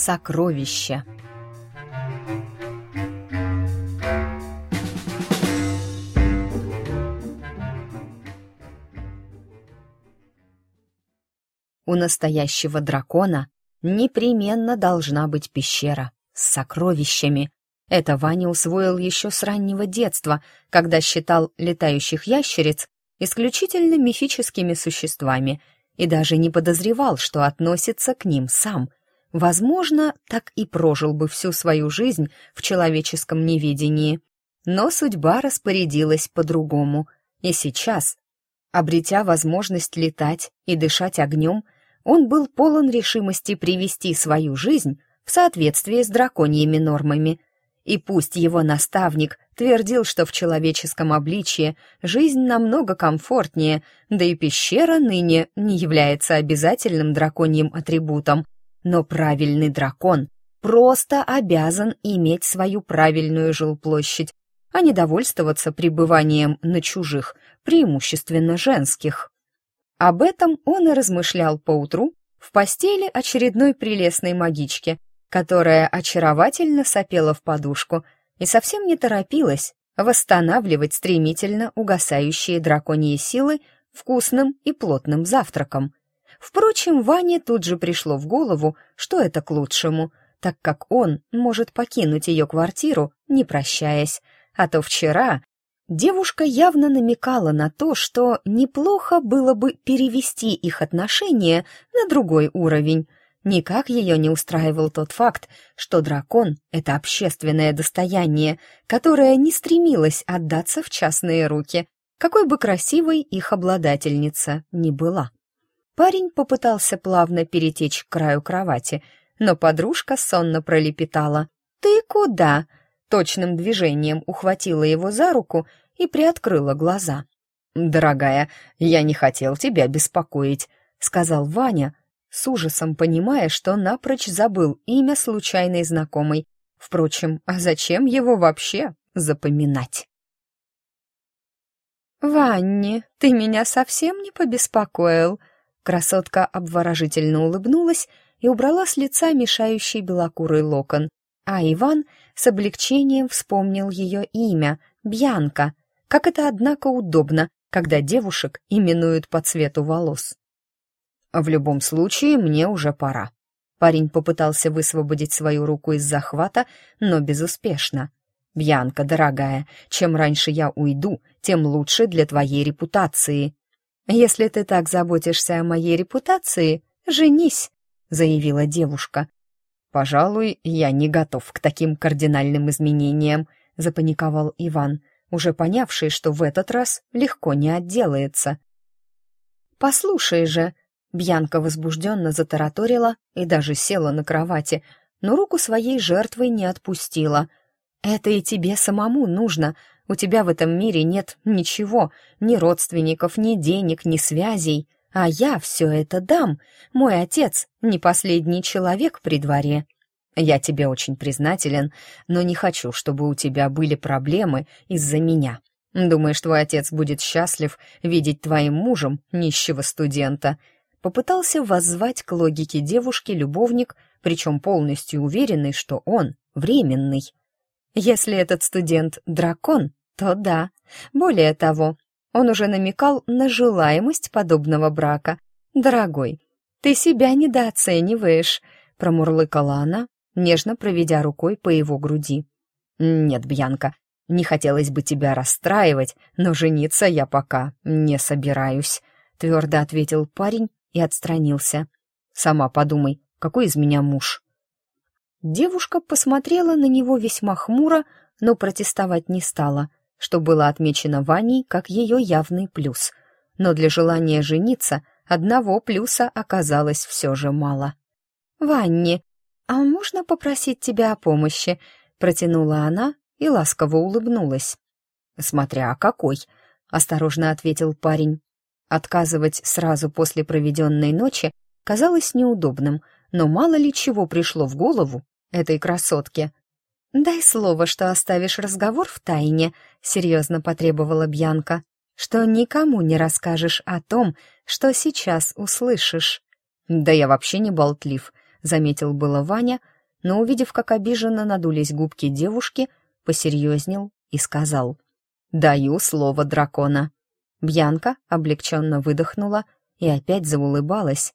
сокровище. У настоящего дракона непременно должна быть пещера с сокровищами. Это Ваня усвоил еще с раннего детства, когда считал летающих ящериц исключительно мифическими существами и даже не подозревал, что относится к ним сам. Возможно, так и прожил бы всю свою жизнь в человеческом неведении. Но судьба распорядилась по-другому, и сейчас, обретя возможность летать и дышать огнем, он был полон решимости привести свою жизнь в соответствие с драконьими нормами. И пусть его наставник твердил, что в человеческом обличье жизнь намного комфортнее, да и пещера ныне не является обязательным драконьим атрибутом, но правильный дракон просто обязан иметь свою правильную жилплощадь, а не довольствоваться пребыванием на чужих, преимущественно женских. Об этом он и размышлял поутру в постели очередной прелестной магички, которая очаровательно сопела в подушку и совсем не торопилась восстанавливать стремительно угасающие драконьи силы вкусным и плотным завтраком. Впрочем, Ване тут же пришло в голову, что это к лучшему, так как он может покинуть ее квартиру, не прощаясь, а то вчера Девушка явно намекала на то, что неплохо было бы перевести их отношения на другой уровень. Никак ее не устраивал тот факт, что дракон — это общественное достояние, которое не стремилось отдаться в частные руки, какой бы красивой их обладательница ни была. Парень попытался плавно перетечь к краю кровати, но подружка сонно пролепетала. «Ты куда?» точным движением ухватила его за руку и приоткрыла глаза. «Дорогая, я не хотел тебя беспокоить», — сказал Ваня, с ужасом понимая, что напрочь забыл имя случайной знакомой. Впрочем, а зачем его вообще запоминать? «Ванни, ты меня совсем не побеспокоил?» Красотка обворожительно улыбнулась и убрала с лица мешающий белокурый локон, а Иван с облегчением вспомнил ее имя — Бьянка. Как это, однако, удобно, когда девушек именуют по цвету волос. В любом случае, мне уже пора. Парень попытался высвободить свою руку из захвата, но безуспешно. «Бьянка, дорогая, чем раньше я уйду, тем лучше для твоей репутации». «Если ты так заботишься о моей репутации, женись», — заявила девушка, «Пожалуй, я не готов к таким кардинальным изменениям», — запаниковал Иван, уже понявший, что в этот раз легко не отделается. «Послушай же», — Бьянка возбужденно затараторила и даже села на кровати, но руку своей жертвы не отпустила. «Это и тебе самому нужно. У тебя в этом мире нет ничего, ни родственников, ни денег, ни связей. А я все это дам. Мой отец не последний человек при дворе. Я тебе очень признателен, но не хочу, чтобы у тебя были проблемы из-за меня. Думаешь, твой отец будет счастлив видеть твоим мужем нищего студента?» Попытался воззвать к логике девушки любовник, причем полностью уверенный, что он временный. Если этот студент дракон, то да. Более того, он уже намекал на желаемость подобного брака. «Дорогой, ты себя недооцениваешь», — промурлыкала она, нежно проведя рукой по его груди. «Нет, Бьянка, не хотелось бы тебя расстраивать, но жениться я пока не собираюсь», — твердо ответил парень и отстранился. «Сама подумай, какой из меня муж?» Девушка посмотрела на него весьма хмуро, но протестовать не стала — что было отмечено Ваней как ее явный плюс. Но для желания жениться одного плюса оказалось все же мало. «Ванни, а можно попросить тебя о помощи?» протянула она и ласково улыбнулась. «Смотря какой», — осторожно ответил парень. Отказывать сразу после проведенной ночи казалось неудобным, но мало ли чего пришло в голову этой красотке. «Дай слово, что оставишь разговор в тайне», — серьезно потребовала Бьянка, «что никому не расскажешь о том, что сейчас услышишь». «Да я вообще не болтлив», — заметил было Ваня, но, увидев, как обиженно надулись губки девушки, посерьезнел и сказал «Даю слово дракона». Бьянка облегченно выдохнула и опять заулыбалась.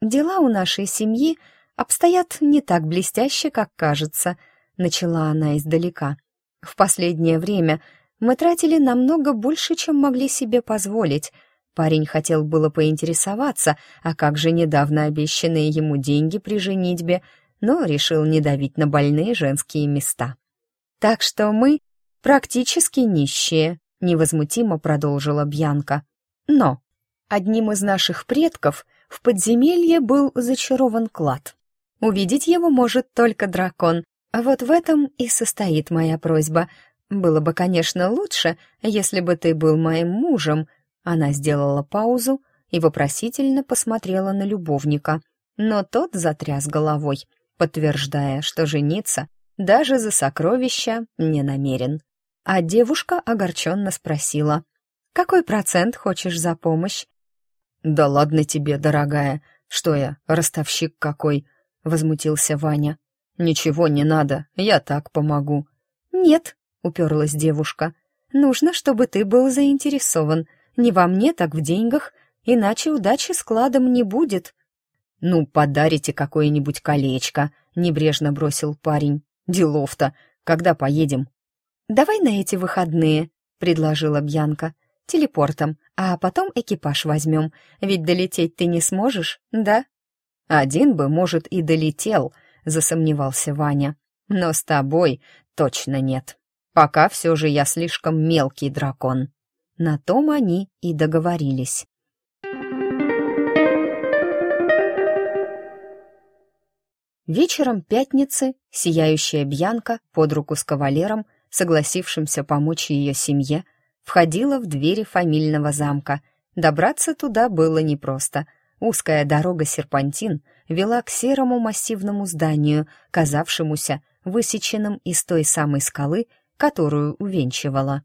«Дела у нашей семьи обстоят не так блестяще, как кажется», — начала она издалека. «В последнее время мы тратили намного больше, чем могли себе позволить. Парень хотел было поинтересоваться, а как же недавно обещанные ему деньги при женитьбе, но решил не давить на больные женские места. Так что мы практически нищие, невозмутимо продолжила Бьянка. Но одним из наших предков в подземелье был зачарован клад. Увидеть его может только дракон. Вот в этом и состоит моя просьба. Было бы, конечно, лучше, если бы ты был моим мужем. Она сделала паузу и вопросительно посмотрела на любовника, но тот затряс головой, подтверждая, что жениться даже за сокровища не намерен. А девушка огорченно спросила, «Какой процент хочешь за помощь?» «Да ладно тебе, дорогая, что я, ростовщик какой?» — возмутился Ваня. «Ничего не надо, я так помогу». «Нет», — уперлась девушка, «нужно, чтобы ты был заинтересован. Не во мне, так в деньгах, иначе удачи складом не будет». «Ну, подарите какое-нибудь колечко», — небрежно бросил парень. «Делов-то. Когда поедем?» «Давай на эти выходные», — предложила Бьянка. «Телепортом, а потом экипаж возьмем, ведь долететь ты не сможешь, да?» «Один бы, может, и долетел», — засомневался Ваня. «Но с тобой точно нет. Пока все же я слишком мелкий дракон». На том они и договорились. Вечером пятницы сияющая Бьянка под руку с кавалером, согласившимся помочь ее семье, входила в двери фамильного замка. Добраться туда было непросто. Узкая дорога-серпантин вела к серому массивному зданию, казавшемуся высеченным из той самой скалы, которую увенчивала.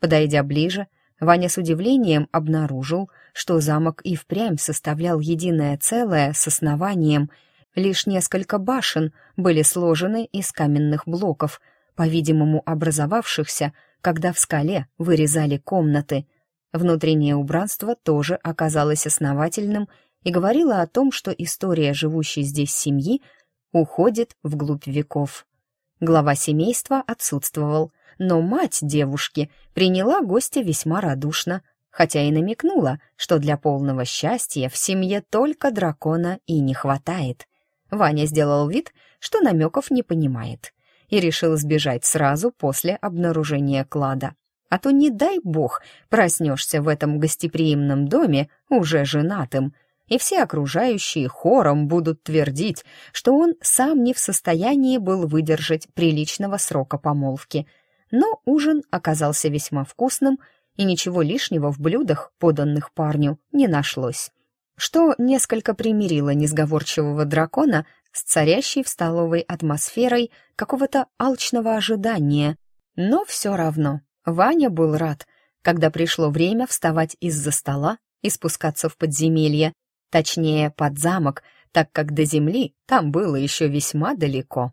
Подойдя ближе, Ваня с удивлением обнаружил, что замок и впрямь составлял единое целое с основанием — Лишь несколько башен были сложены из каменных блоков, по-видимому, образовавшихся, когда в скале вырезали комнаты. Внутреннее убранство тоже оказалось основательным и говорило о том, что история живущей здесь семьи уходит вглубь веков. Глава семейства отсутствовал, но мать девушки приняла гостя весьма радушно, хотя и намекнула, что для полного счастья в семье только дракона и не хватает. Ваня сделал вид, что намеков не понимает, и решил сбежать сразу после обнаружения клада. А то, не дай бог, проснешься в этом гостеприимном доме уже женатым, и все окружающие хором будут твердить, что он сам не в состоянии был выдержать приличного срока помолвки. Но ужин оказался весьма вкусным, и ничего лишнего в блюдах, поданных парню, не нашлось что несколько примирило несговорчивого дракона с царящей в столовой атмосферой какого-то алчного ожидания. Но все равно Ваня был рад, когда пришло время вставать из-за стола и спускаться в подземелье, точнее, под замок, так как до земли там было еще весьма далеко.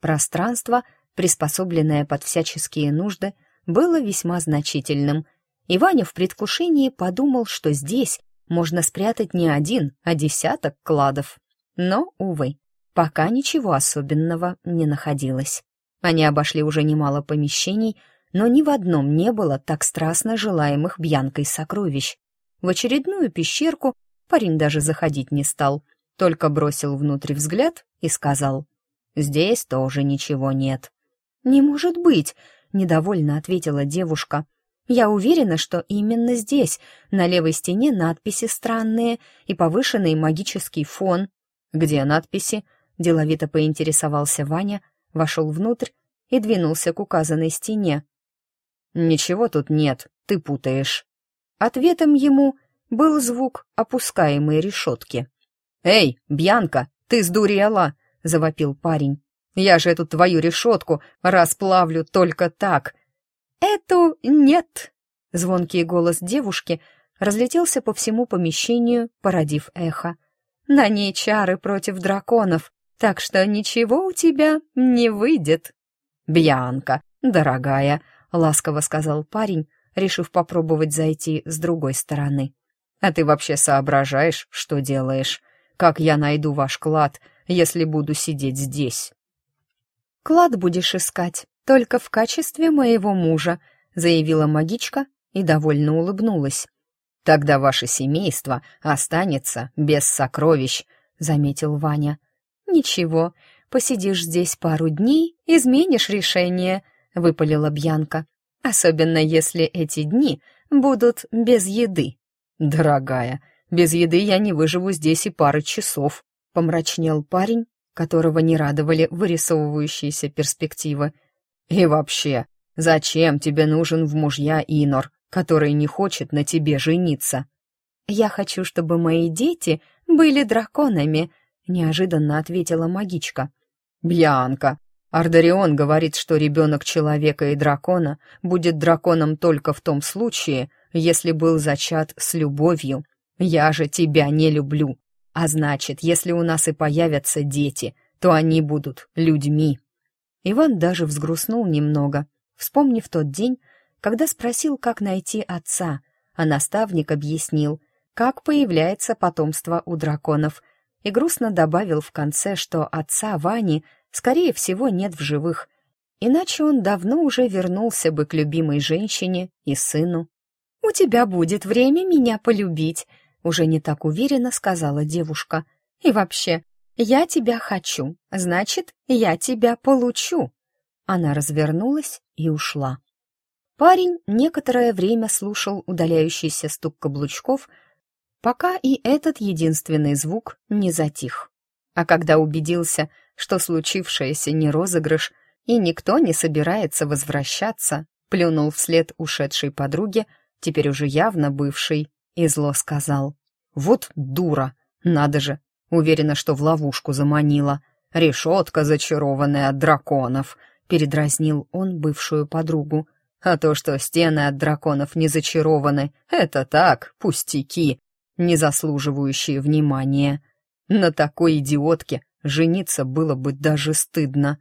Пространство, приспособленное под всяческие нужды, было весьма значительным, и Ваня в предвкушении подумал, что здесь можно спрятать не один, а десяток кладов. Но, увы, пока ничего особенного не находилось. Они обошли уже немало помещений, но ни в одном не было так страстно желаемых Бьянкой сокровищ. В очередную пещерку парень даже заходить не стал, только бросил внутрь взгляд и сказал, «Здесь тоже ничего нет». «Не может быть!» — недовольно ответила девушка. Я уверена, что именно здесь, на левой стене, надписи странные и повышенный магический фон. Где надписи? Деловито поинтересовался Ваня, вошел внутрь и двинулся к указанной стене. «Ничего тут нет, ты путаешь». Ответом ему был звук опускаемой решетки. «Эй, Бьянка, ты сдурела!» — завопил парень. «Я же эту твою решетку расплавлю только так!» «Эту нет!» Звонкий голос девушки разлетелся по всему помещению, породив эхо. «На ней чары против драконов. так что ничего у тебя не выйдет». «Бьянка, дорогая», — ласково сказал парень, решив попробовать зайти с другой стороны. «А ты вообще соображаешь, что делаешь? Как я найду ваш клад, если буду сидеть здесь?» «Клад будешь искать только в качестве моего мужа», — заявила магичка и довольно улыбнулась. «Тогда ваше семейство останется без сокровищ», — заметил Ваня. «Ничего, посидишь здесь пару дней, изменишь решение», — выпалила Бьянка. «Особенно если эти дни будут без еды». «Дорогая, без еды я не выживу здесь и пары часов», — помрачнел парень, которого не радовали вырисовывающиеся перспективы. «И вообще, зачем тебе нужен в мужья Инор, который не хочет на тебе жениться?» «Я хочу, чтобы мои дети были драконами», — неожиданно ответила магичка. «Бьянка, Ардарион говорит, что ребенок человека и дракона будет драконом только в том случае, если был зачат с любовью. Я же тебя не люблю. А значит, если у нас и появятся дети, то они будут людьми». Иван даже взгрустнул немного, вспомнив тот день, когда спросил, как найти отца, а наставник объяснил, как появляется потомство у драконов — и грустно добавил в конце, что отца Вани, скорее всего, нет в живых, иначе он давно уже вернулся бы к любимой женщине и сыну. «У тебя будет время меня полюбить», — уже не так уверенно сказала девушка. «И вообще, я тебя хочу, значит, я тебя получу». Она развернулась и ушла. Парень некоторое время слушал удаляющийся стук каблучков, пока и этот единственный звук не затих. А когда убедился, что случившееся не розыгрыш и никто не собирается возвращаться, плюнул вслед ушедшей подруге, теперь уже явно бывшей, и зло сказал. «Вот дура! Надо же! Уверена, что в ловушку заманила. Решетка, зачарованная от драконов!» — передразнил он бывшую подругу. «А то, что стены от драконов не зачарованы, это так, пустяки не заслуживающие внимания. На такой идиотке жениться было бы даже стыдно.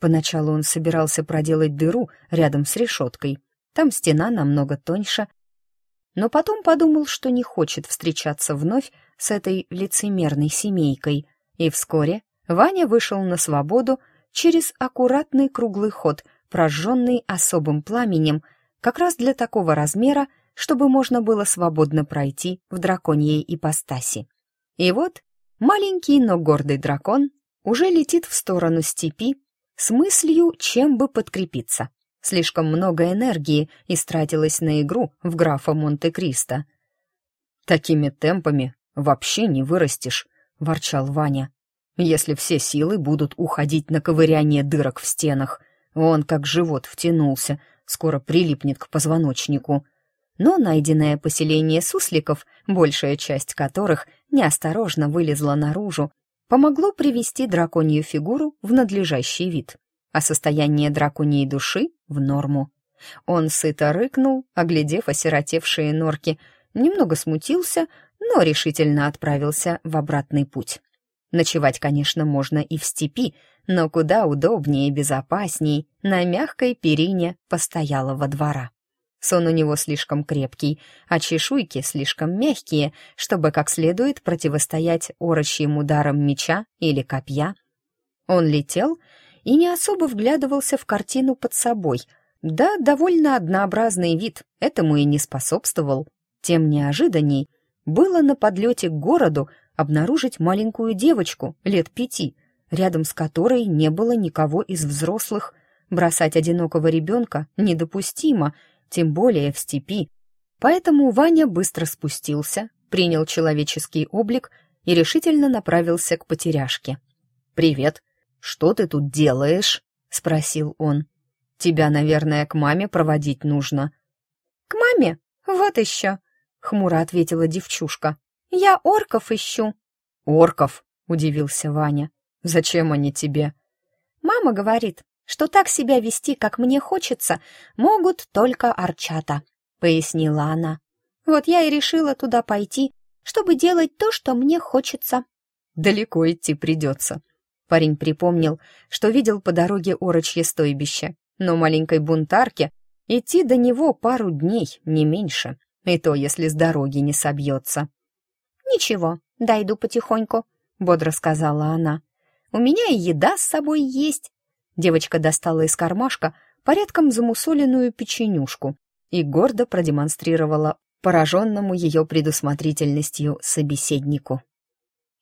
Поначалу он собирался проделать дыру рядом с решеткой. Там стена намного тоньше. Но потом подумал, что не хочет встречаться вновь с этой лицемерной семейкой. И вскоре Ваня вышел на свободу через аккуратный круглый ход, прожженный особым пламенем, как раз для такого размера, чтобы можно было свободно пройти в драконьей ипостаси. И вот маленький, но гордый дракон уже летит в сторону степи с мыслью, чем бы подкрепиться. Слишком много энергии истратилось на игру в графа Монте-Кристо. «Такими темпами вообще не вырастешь», — ворчал Ваня. «Если все силы будут уходить на ковыряние дырок в стенах, он как живот втянулся, скоро прилипнет к позвоночнику но найденное поселение сусликов, большая часть которых неосторожно вылезла наружу, помогло привести драконью фигуру в надлежащий вид, а состояние драконьей души — в норму. Он сыто рыкнул, оглядев осиротевшие норки, немного смутился, но решительно отправился в обратный путь. Ночевать, конечно, можно и в степи, но куда удобнее и безопасней на мягкой перине постоялого двора. Сон у него слишком крепкий, а чешуйки слишком мягкие, чтобы как следует противостоять орочьим ударам меча или копья. Он летел и не особо вглядывался в картину под собой. Да, довольно однообразный вид этому и не способствовал. Тем неожиданней было на подлете к городу обнаружить маленькую девочку лет пяти, рядом с которой не было никого из взрослых. Бросать одинокого ребенка недопустимо — тем более в степи. Поэтому Ваня быстро спустился, принял человеческий облик и решительно направился к потеряшке. «Привет, что ты тут делаешь?» — спросил он. «Тебя, наверное, к маме проводить нужно». «К маме? Вот еще!» — хмуро ответила девчушка. «Я орков ищу». «Орков?» — удивился Ваня. «Зачем они тебе?» «Мама говорит, что так себя вести, как мне хочется, могут только арчата», — пояснила она. «Вот я и решила туда пойти, чтобы делать то, что мне хочется». «Далеко идти придется», — Парень припомнил, что видел по дороге орочье стойбище, но маленькой бунтарке идти до него пару дней, не меньше, и то, если с дороги не собьется. «Ничего, дойду потихоньку», — бодро сказала она. «У меня и еда с собой есть». Девочка достала из кармашка порядком замусоленную печенюшку и гордо продемонстрировала пораженному ее предусмотрительностью собеседнику.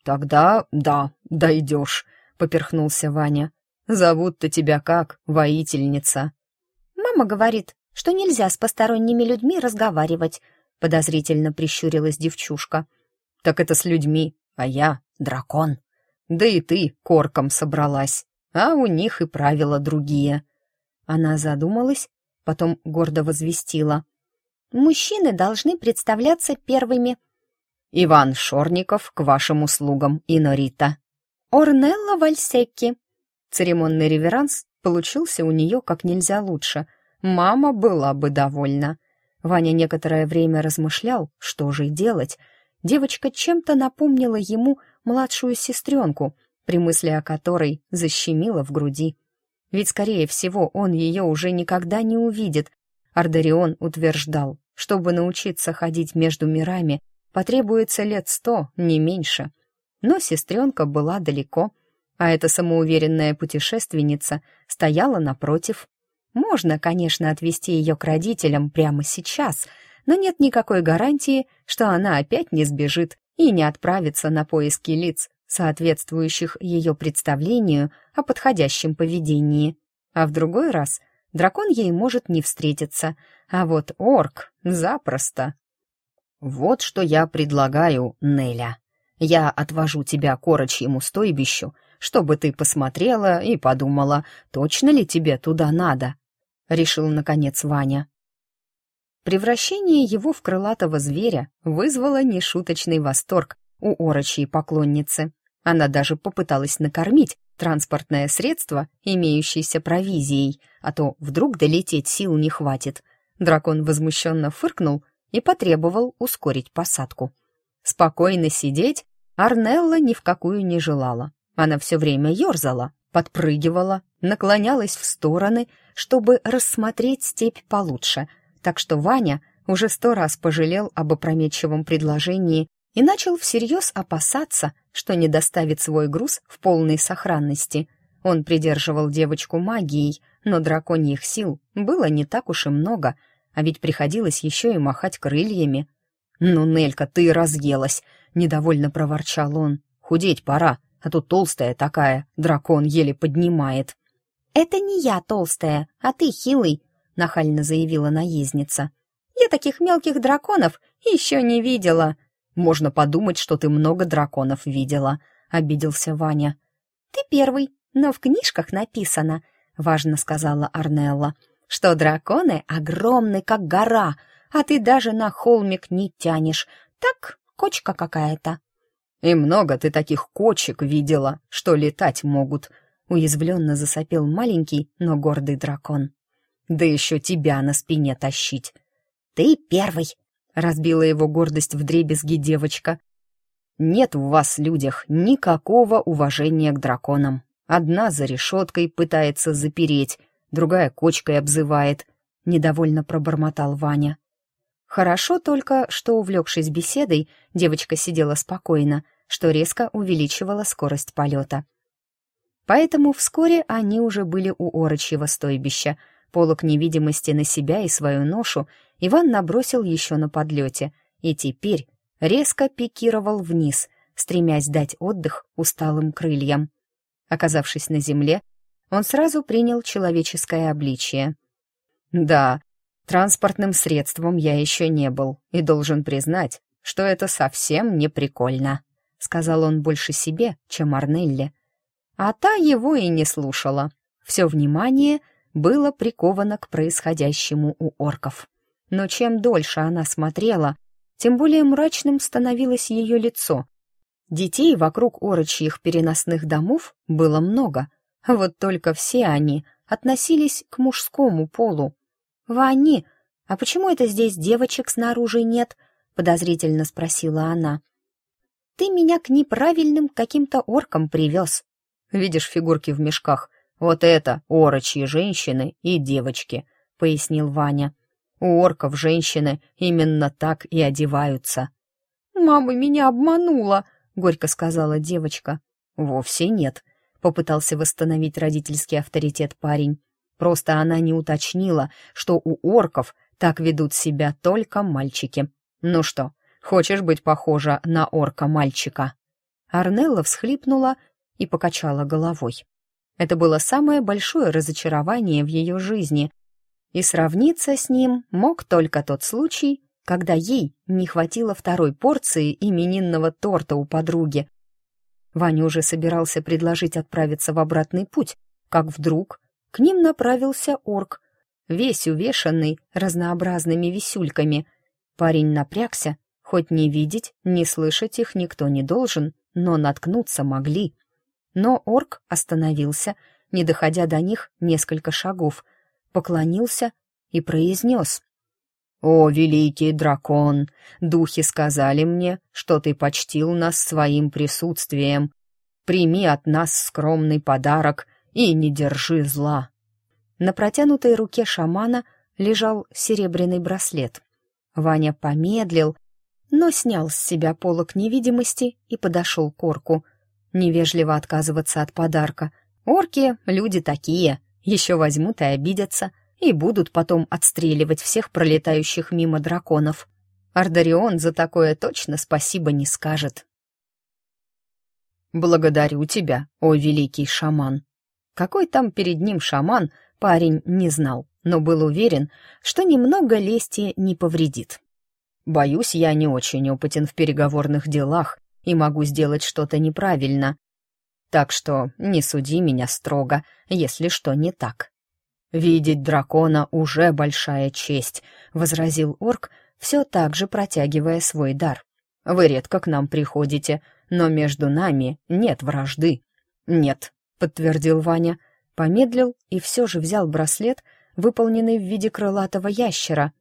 «Тогда да, дойдешь», — поперхнулся Ваня. «Зовут-то тебя как, воительница?» «Мама говорит, что нельзя с посторонними людьми разговаривать», — подозрительно прищурилась девчушка. «Так это с людьми, а я — дракон. Да и ты корком собралась, а у них и правила другие». Она задумалась, потом гордо возвестила. «Мужчины должны представляться первыми». «Иван Шорников к вашим услугам, Инорита». «Орнелла Вальсекки». Церемонный реверанс получился у нее как нельзя лучше. Мама была бы довольна. Ваня некоторое время размышлял, что же делать. Девочка чем-то напомнила ему младшую сестренку, при мысли о которой защемила в груди. Ведь, скорее всего, он ее уже никогда не увидит. Ардарион утверждал, чтобы научиться ходить между мирами, потребуется лет сто, не меньше. Но сестренка была далеко, а эта самоуверенная путешественница стояла напротив. Можно, конечно, отвезти ее к родителям прямо сейчас, но нет никакой гарантии, что она опять не сбежит и не отправится на поиски лиц, соответствующих ее представлению о подходящем поведении. А в другой раз дракон ей может не встретиться, а вот орк запросто. «Вот что я предлагаю, Неля. Я отвожу тебя к орочьему стойбищу, чтобы ты посмотрела и подумала, точно ли тебе туда надо», — решил, наконец, Ваня. Превращение его в крылатого зверя вызвало нешуточный восторг у орочьей поклонницы. Она даже попыталась накормить транспортное средство, имеющееся провизией, а то вдруг долететь сил не хватит. Дракон возмущенно фыркнул и потребовал ускорить посадку. Спокойно сидеть Арнелла ни в какую не желала. Она все время ерзала, подпрыгивала, наклонялась в стороны, чтобы рассмотреть степь получше, так что Ваня уже сто раз пожалел об опрометчивом предложении и начал всерьез опасаться, что не доставит свой груз в полной сохранности. Он придерживал девочку магией, но драконьих сил было не так уж и много, а ведь приходилось еще и махать крыльями. «Ну, Нелька, ты разъелась!» — недовольно проворчал он. «Худеть пора, а тут толстая такая, дракон еле поднимает». «Это не я толстая, а ты хилый», — нахально заявила наездница. «Я таких мелких драконов еще не видела», можно подумать, что ты много драконов видела», — обиделся Ваня. «Ты первый, но в книжках написано», — важно сказала Арнелла, «что драконы огромны, как гора, а ты даже на холмик не тянешь. Так, кочка какая-то». «И много ты таких кочек видела, что летать могут», — уязвленно засопел маленький, но гордый дракон. «Да еще тебя на спине тащить». «Ты первый», разбила его гордость в дребезги девочка. «Нет в вас, людях, никакого уважения к драконам. Одна за решеткой пытается запереть, другая кочкой обзывает», — недовольно пробормотал Ваня. Хорошо только, что, увлекшись беседой, девочка сидела спокойно, что резко увеличивало скорость полета. Поэтому вскоре они уже были у орочьего стойбища. Полок невидимости на себя и свою ношу Иван набросил еще на подлете и теперь резко пикировал вниз, стремясь дать отдых усталым крыльям. Оказавшись на земле, он сразу принял человеческое обличие. «Да, транспортным средством я еще не был и должен признать, что это совсем не прикольно», — сказал он больше себе, чем Арнелле. А та его и не слушала. Все внимание было приковано к происходящему у орков но чем дольше она смотрела, тем более мрачным становилось ее лицо. Детей вокруг орочьих переносных домов было много, вот только все они относились к мужскому полу. «Вани, а почему это здесь девочек снаружи нет?» — подозрительно спросила она. «Ты меня к неправильным каким-то оркам привез». Видишь фигурки в мешках? Вот это орочьи женщины и девочки», — пояснил Ваня. «У орков женщины именно так и одеваются». «Мама меня обманула», — горько сказала девочка. «Вовсе нет», — попытался восстановить родительский авторитет парень. Просто она не уточнила, что у орков так ведут себя только мальчики. Ну что, хочешь быть похожа на орка-мальчика?» Арнелла всхлипнула и покачала головой. Это было самое большое разочарование в ее жизни, и сравниться с ним мог только тот случай, когда ей не хватило второй порции именинного торта у подруги. Ваня уже собирался предложить отправиться в обратный путь, как вдруг к ним направился орк, весь увешанный разнообразными висюльками. Парень напрягся, хоть не видеть, не слышать их никто не должен, но наткнуться могли. Но орк остановился, не доходя до них несколько шагов, поклонился и произнес. «О, великий дракон, духи сказали мне, что ты почтил нас своим присутствием. Прими от нас скромный подарок и не держи зла». На протянутой руке шамана лежал серебряный браслет. Ваня помедлил, но снял с себя полок невидимости и подошел к орку. Невежливо отказываться от подарка. Орки — люди такие, еще возьмут и обидятся, и будут потом отстреливать всех пролетающих мимо драконов. Ардарион за такое точно спасибо не скажет. «Благодарю тебя, о великий шаман», какой там перед ним шаман, парень не знал, но был уверен, что немного лести не повредит. «Боюсь, я не очень опытен в переговорных делах и могу сделать что-то неправильно. Так что не суди меня строго, если что не так». «Видеть дракона уже большая честь», — возразил орк, все так же протягивая свой дар. «Вы редко к нам приходите, но между нами нет вражды». «Нет, подтвердил Ваня, помедлил и все же взял браслет, выполненный в виде крылатого ящера,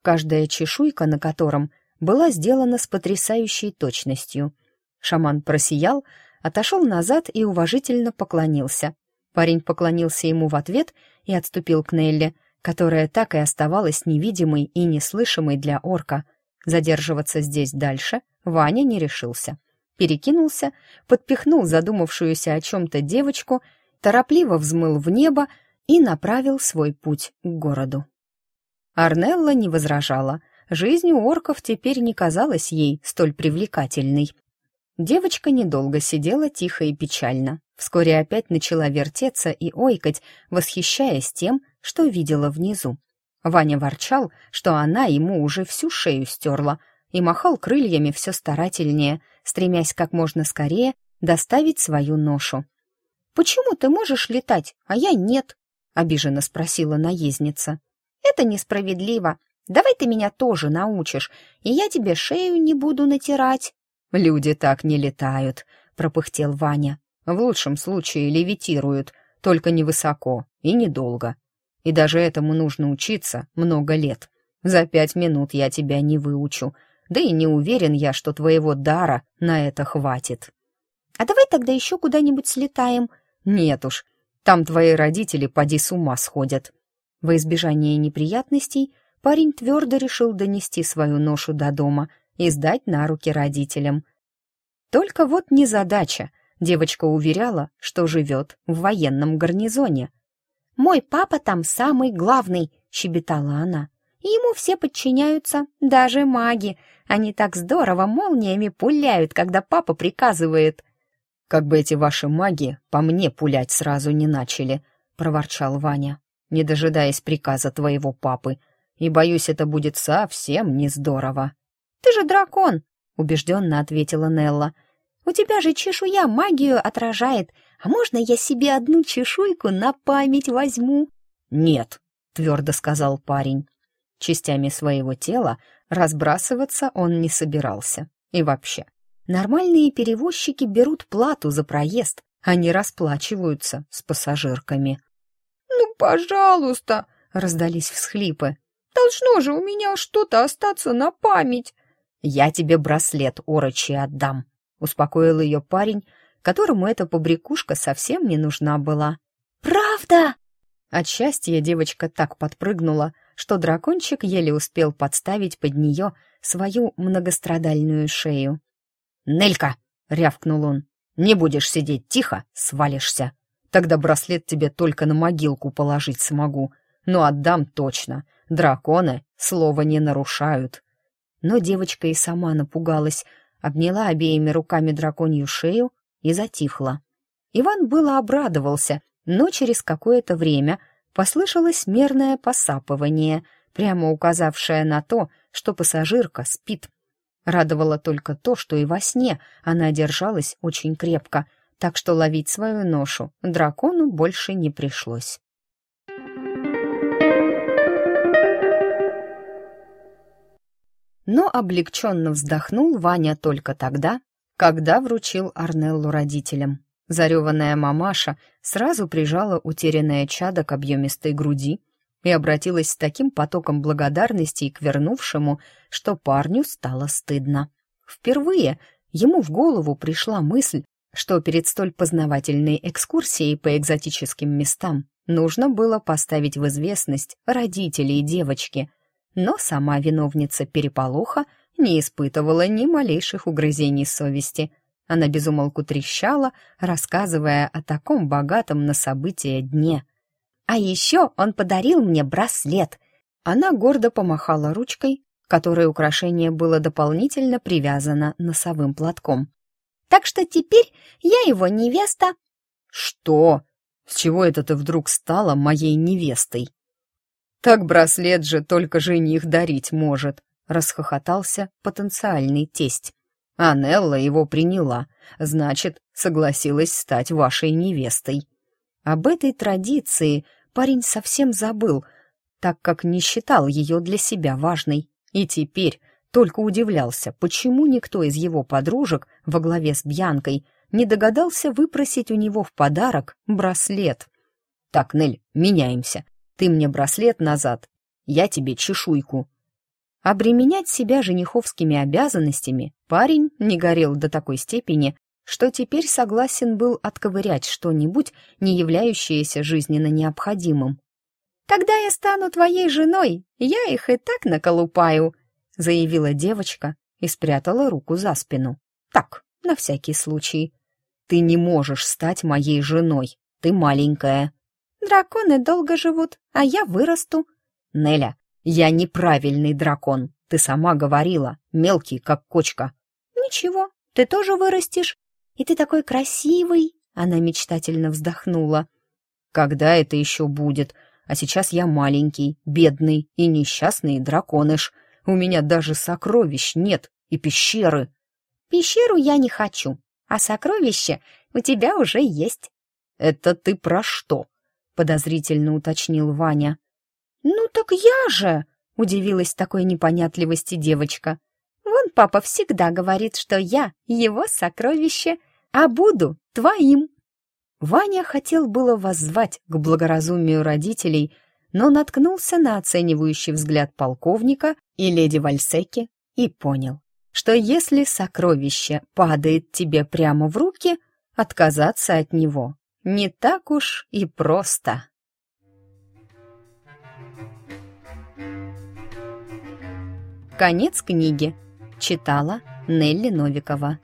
каждая чешуйка на котором была сделана с потрясающей точностью. Шаман просиял, отошел назад и уважительно поклонился. Парень поклонился ему в ответ и отступил к Нелле, которая так и оставалась невидимой и неслышимой для орка. Задерживаться здесь дальше Ваня не решился — перекинулся, подпихнул задумавшуюся о чем-то девочку, торопливо взмыл в небо и направил свой путь к городу. Арнелла не возражала. Жизнь у орков теперь не казалась ей столь привлекательной. Девочка недолго сидела тихо и печально. Вскоре опять начала вертеться и ойкать, восхищаясь тем, что видела внизу. Ваня ворчал, что она ему уже всю шею стерла — и махал крыльями все старательнее, стремясь как можно скорее доставить свою ношу. «Почему ты можешь летать, а я нет?» — обиженно спросила наездница. «Это несправедливо. Давай ты меня тоже научишь, и я тебе шею не буду натирать». «Люди так не летают», — пропыхтел Ваня. «В лучшем случае левитируют, только невысоко и недолго. И даже этому нужно учиться много лет. За пять минут я тебя не выучу, да и не уверен я, что твоего дара на это хватит. А давай тогда еще куда-нибудь слетаем. Нет уж, там твои родители поди с ума сходят. Во избежание неприятностей парень твердо решил донести свою ношу до дома и сдать на руки родителям. Только вот незадача. Девочка уверяла, что живет в военном гарнизоне. «Мой папа там самый главный», — щебетала она. «Ему все подчиняются, даже маги. Они так здорово молниями пуляют, когда папа приказывает. Как бы эти ваши маги по мне пулять сразу не начали, проворчал Ваня, не дожидаясь приказа твоего папы. И боюсь, это будет совсем не здорово. Ты же дракон, убежденно ответила Нелла. У тебя же чешуя магию отражает. А можно я себе одну чешуйку на память возьму? Нет, твердо сказал парень. Частями своего тела Разбрасываться он не собирался. И вообще, нормальные перевозчики берут плату за проезд, а не расплачиваются с пассажирками. «Ну, пожалуйста!» — раздались всхлипы. «Должно же у меня что-то остаться на память!» «Я тебе браслет орочи отдам», — успокоил ее парень, которому эта побрякушка совсем не нужна была. «Правда?» От счастья девочка так подпрыгнула, что дракончик еле успел подставить под нее свою многострадальную шею. «Нелька!» — рявкнул он. «Не будешь сидеть тихо, свалишься. Тогда браслет тебе только на могилку положить смогу. Но отдам точно. Драконы слова не нарушают». Но девочка и сама напугалась, обняла обеими руками драконью шею и затихла. Иван было обрадовался, но через какое-то время послышалось мерное посапывание, прямо указавшее на то, что пассажирка спит. Радовало только то, что и во сне она держалась очень крепко, так что ловить свою ношу дракону больше не пришлось. Но облегченно вздохнул Ваня только тогда, когда вручил Арнеллу родителям. Зареванная мамаша сразу прижала утерянное чадо к объемистой груди и обратилась с таким потоком благодарности к вернувшему, что парню стало стыдно. Впервые ему в голову пришла мысль, что перед столь познавательной экскурсией по экзотическим местам нужно было поставить в известность родителей девочки — но сама виновница переполоха не испытывала ни малейших угрызений совести. Она безумолку трещала, рассказывая о таком богатом на события дне. «А еще он подарил мне браслет!» Она гордо помахала ручкой, которой украшение было дополнительно привязано носовым платком. «Так что теперь я его невеста!» «Что? С чего это ты вдруг стала моей невестой?» «Так браслет же только жених дарить может», — расхохотался потенциальный тесть. «Анелла его приняла, значит, согласилась стать вашей невестой». Об этой традиции парень совсем забыл, так как не считал ее для себя важной, и теперь только удивлялся, почему никто из его подружек во главе с Бьянкой не догадался выпросить у него в подарок браслет. «Так, Нель, меняемся. Ты мне браслет назад, я тебе чешуйку». Обременять себя жениховскими обязанностями парень не горел до такой степени, что теперь согласен был отковырять что-нибудь, не являющееся жизненно необходимым. «Когда я стану твоей женой, я их и так наколупаю», заявила девочка и спрятала руку за спину. «Так, на всякий случай. Ты не можешь стать моей женой, ты маленькая». Драконы долго живут, а я вырасту. Неля, я неправильный дракон. Ты сама говорила, мелкий, как кочка. Ничего, ты тоже вырастешь. И ты такой красивый. Она мечтательно вздохнула. Когда это еще будет? А сейчас я маленький, бедный и несчастный драконыш. У меня даже сокровищ нет и пещеры. Пещеру я не хочу, а сокровище у тебя уже есть. Это ты про что? — подозрительно уточнил Ваня. «Ну так я же!» — удивилась такой непонятливости девочка. «Вон папа всегда говорит, что я его сокровище, а буду твоим». Ваня хотел было воззвать к благоразумию родителей, но наткнулся на оценивающий взгляд полковника и леди Вальсеки и понял, что если сокровище падает тебе прямо в руки, отказаться от него не так уж и просто. Конец книги. Читала Нелли Новикова.